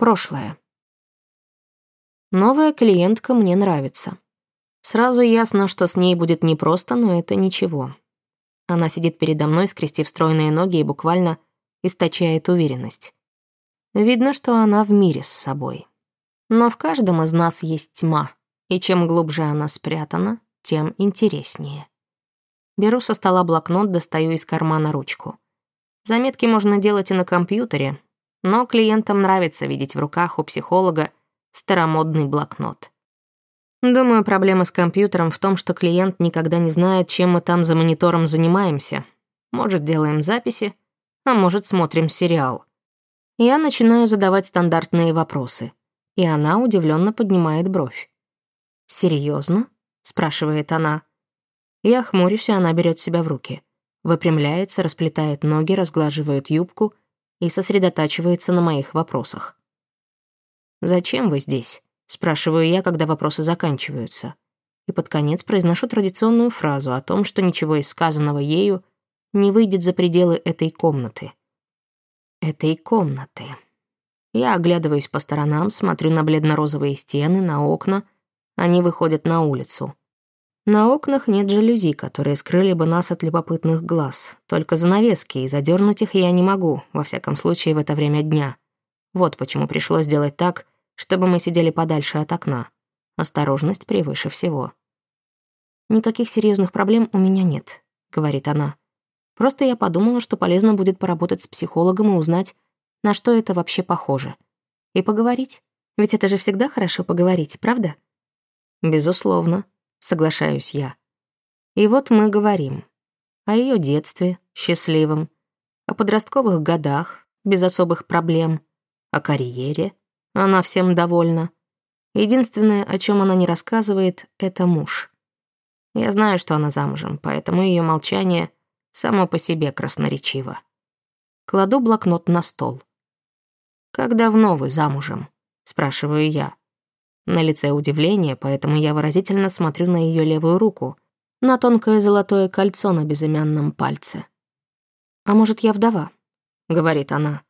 Прошлое. Новая клиентка мне нравится. Сразу ясно, что с ней будет непросто, но это ничего. Она сидит передо мной, скрестив стройные ноги и буквально источает уверенность. Видно, что она в мире с собой. Но в каждом из нас есть тьма, и чем глубже она спрятана, тем интереснее. Беру со стола блокнот, достаю из кармана ручку. Заметки можно делать и на компьютере, но клиентам нравится видеть в руках у психолога старомодный блокнот. Думаю, проблема с компьютером в том, что клиент никогда не знает, чем мы там за монитором занимаемся. Может, делаем записи, а может, смотрим сериал. Я начинаю задавать стандартные вопросы, и она удивленно поднимает бровь. «Серьезно?» — спрашивает она. Я хмурюсь, и она берет себя в руки. Выпрямляется, расплетает ноги, разглаживает юбку и сосредотачивается на моих вопросах. «Зачем вы здесь?» — спрашиваю я, когда вопросы заканчиваются. И под конец произношу традиционную фразу о том, что ничего из сказанного ею не выйдет за пределы этой комнаты. Этой комнаты. Я оглядываюсь по сторонам, смотрю на бледно-розовые стены, на окна. Они выходят на улицу. На окнах нет жалюзи, которые скрыли бы нас от любопытных глаз. Только занавески, и задернуть их я не могу, во всяком случае в это время дня. Вот почему пришлось сделать так, чтобы мы сидели подальше от окна. Осторожность превыше всего. «Никаких серьезных проблем у меня нет», — говорит она. «Просто я подумала, что полезно будет поработать с психологом и узнать, на что это вообще похоже. И поговорить. Ведь это же всегда хорошо поговорить, правда?» «Безусловно», соглашаюсь я. И вот мы говорим о ее детстве, счастливом, о подростковых годах, без особых проблем, о карьере, она всем довольна. Единственное, о чем она не рассказывает, это муж. Я знаю, что она замужем, поэтому ее молчание само по себе красноречиво. Кладу блокнот на стол. «Как давно вы замужем?» — спрашиваю я. На лице удивление, поэтому я выразительно смотрю на ее левую руку, на тонкое золотое кольцо на безымянном пальце. «А может, я вдова?» — говорит она.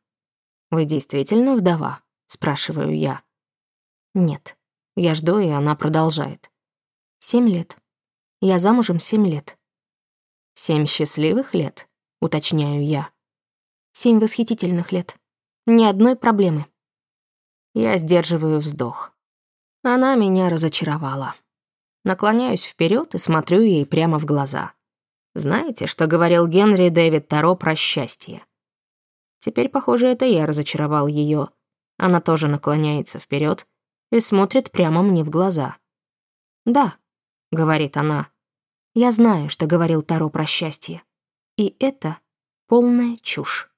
«Вы действительно вдова?» — спрашиваю я. «Нет». Я жду, и она продолжает. «Семь лет. Я замужем семь лет». «Семь счастливых лет?» — уточняю я. «Семь восхитительных лет. Ни одной проблемы». Я сдерживаю вздох. Она меня разочаровала. Наклоняюсь вперед и смотрю ей прямо в глаза. Знаете, что говорил Генри Дэвид Таро про счастье? Теперь, похоже, это я разочаровал ее. Она тоже наклоняется вперед и смотрит прямо мне в глаза. «Да», — говорит она, — «я знаю, что говорил Таро про счастье. И это полная чушь».